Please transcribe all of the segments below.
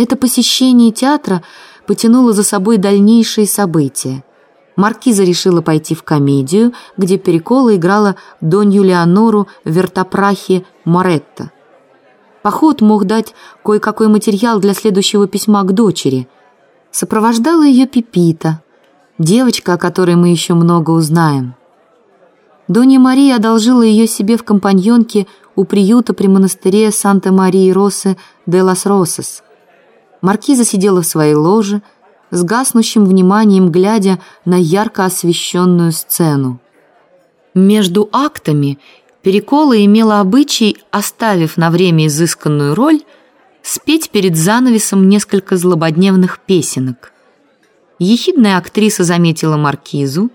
Это посещение театра потянуло за собой дальнейшие события. Маркиза решила пойти в комедию, где Перекола играла Донью Леонору Вертопрахи Моретто. Поход мог дать кое-какой материал для следующего письма к дочери. Сопровождала ее Пипита, девочка, о которой мы еще много узнаем. Донья Мария одолжила ее себе в компаньонке у приюта при монастыре Санта-Марии-Росе де лас Росес. Маркиза сидела в своей ложе, с гаснущим вниманием глядя на ярко освещенную сцену. Между актами Перекола имела обычай, оставив на время изысканную роль, спеть перед занавесом несколько злободневных песенок. Ехидная актриса заметила маркизу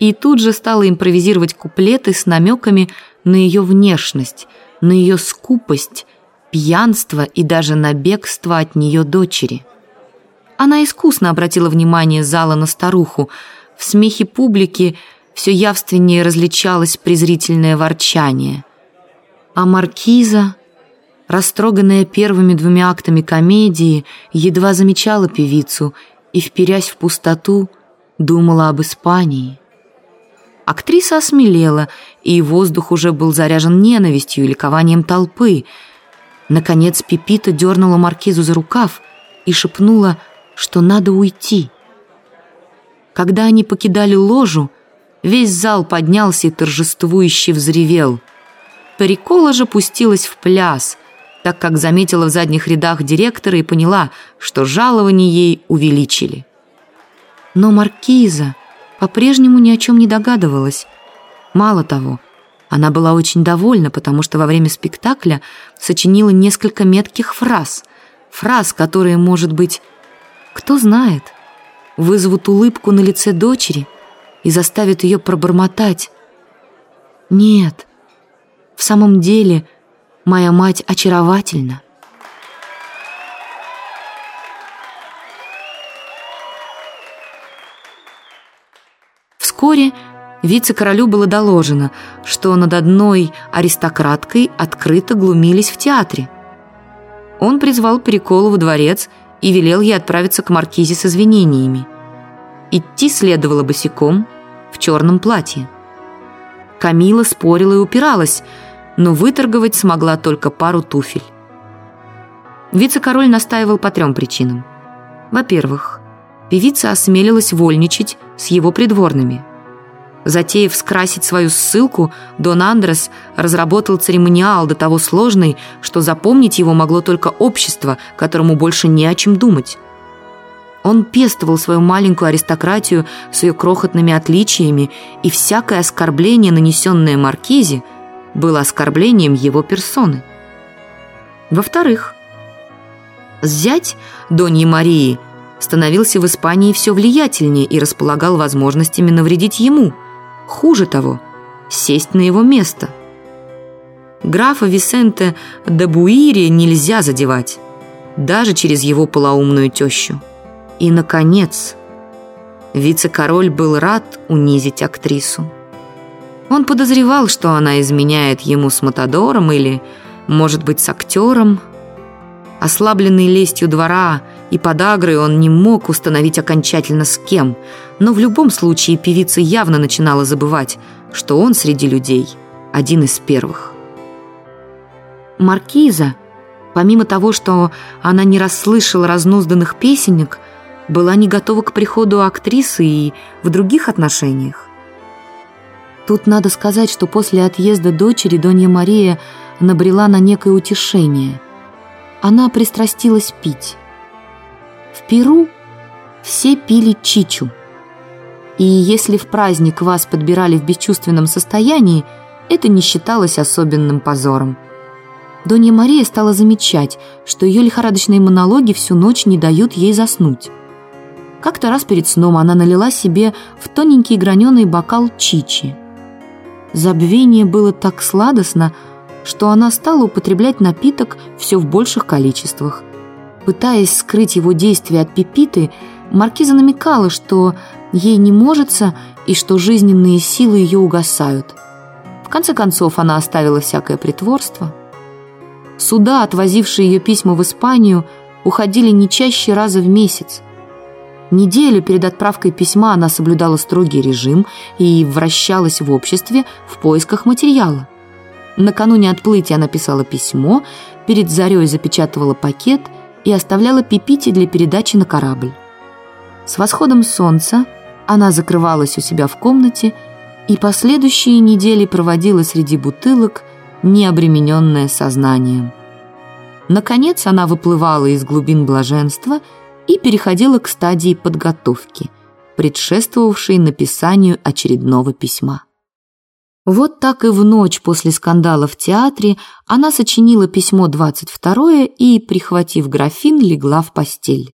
и тут же стала импровизировать куплеты с намеками на ее внешность, на ее скупость, пьянство и даже на бегство от нее дочери. Она искусно обратила внимание зала на старуху. В смехе публики все явственнее различалось презрительное ворчание. А маркиза, растроганная первыми двумя актами комедии, едва замечала певицу и, вперясь в пустоту, думала об Испании. Актриса осмелела, и воздух уже был заряжен ненавистью и ликованием толпы. Наконец Пипита дернула маркизу за рукав и шепнула, что надо уйти. Когда они покидали ложу, Весь зал поднялся и торжествующе взревел. Парикола же пустилась в пляс, так как заметила в задних рядах директора и поняла, что жалование ей увеличили. Но маркиза по-прежнему ни о чем не догадывалась. Мало того, она была очень довольна, потому что во время спектакля сочинила несколько метких фраз. Фраз, которые, может быть, кто знает, вызовут улыбку на лице дочери – и заставит ее пробормотать. Нет, в самом деле моя мать очаровательна. Вскоре вице-королю было доложено, что над одной аристократкой открыто глумились в театре. Он призвал Переколу во дворец и велел ей отправиться к маркизе с извинениями. Идти следовало босиком, в черном платье. Камила спорила и упиралась, но выторговать смогла только пару туфель. Вице-король настаивал по трем причинам. Во-первых, певица осмелилась вольничать с его придворными. Затеяв скрасить свою ссылку, Дон Андрес разработал церемониал до того сложный, что запомнить его могло только общество, которому больше не о чем думать. Он пестовал свою маленькую аристократию с ее крохотными отличиями, и всякое оскорбление, нанесенное Маркизе, было оскорблением его персоны. Во-вторых, зять Доньи Марии становился в Испании все влиятельнее и располагал возможностями навредить ему. Хуже того, сесть на его место. Графа Висенте де Буири нельзя задевать, даже через его полоумную тещу. И, наконец, вице-король был рад унизить актрису. Он подозревал, что она изменяет ему с Матадором или, может быть, с актером. Ослабленный лестью двора и подагрой он не мог установить окончательно с кем, но в любом случае певица явно начинала забывать, что он среди людей один из первых. Маркиза, помимо того, что она не расслышала разнузданных песенек, была не готова к приходу актрисы и в других отношениях. Тут надо сказать, что после отъезда дочери Донья Мария набрела на некое утешение. Она пристрастилась пить. В Перу все пили чичу. И если в праздник вас подбирали в бесчувственном состоянии, это не считалось особенным позором. Донья Мария стала замечать, что ее лихорадочные монологи всю ночь не дают ей заснуть. Как-то раз перед сном она налила себе в тоненький граненый бокал чичи. Забвение было так сладостно, что она стала употреблять напиток все в больших количествах. Пытаясь скрыть его действие от Пепиты, Маркиза намекала, что ей не можется и что жизненные силы ее угасают. В конце концов, она оставила всякое притворство. Суда, отвозившие ее письма в Испанию, уходили не чаще раза в месяц. Неделю перед отправкой письма она соблюдала строгий режим и вращалась в обществе в поисках материала. Накануне отплытия она писала письмо, перед зарей запечатывала пакет и оставляла пипити для передачи на корабль. С восходом солнца она закрывалась у себя в комнате и последующие недели проводила среди бутылок, не обремененная сознанием. Наконец она выплывала из глубин блаженства и переходила к стадии подготовки, предшествовавшей написанию очередного письма. Вот так и в ночь после скандала в театре она сочинила письмо 22 и, прихватив графин, легла в постель.